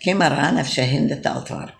Kim ran auf sche hinde Taltwerk.